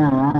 Uh-huh.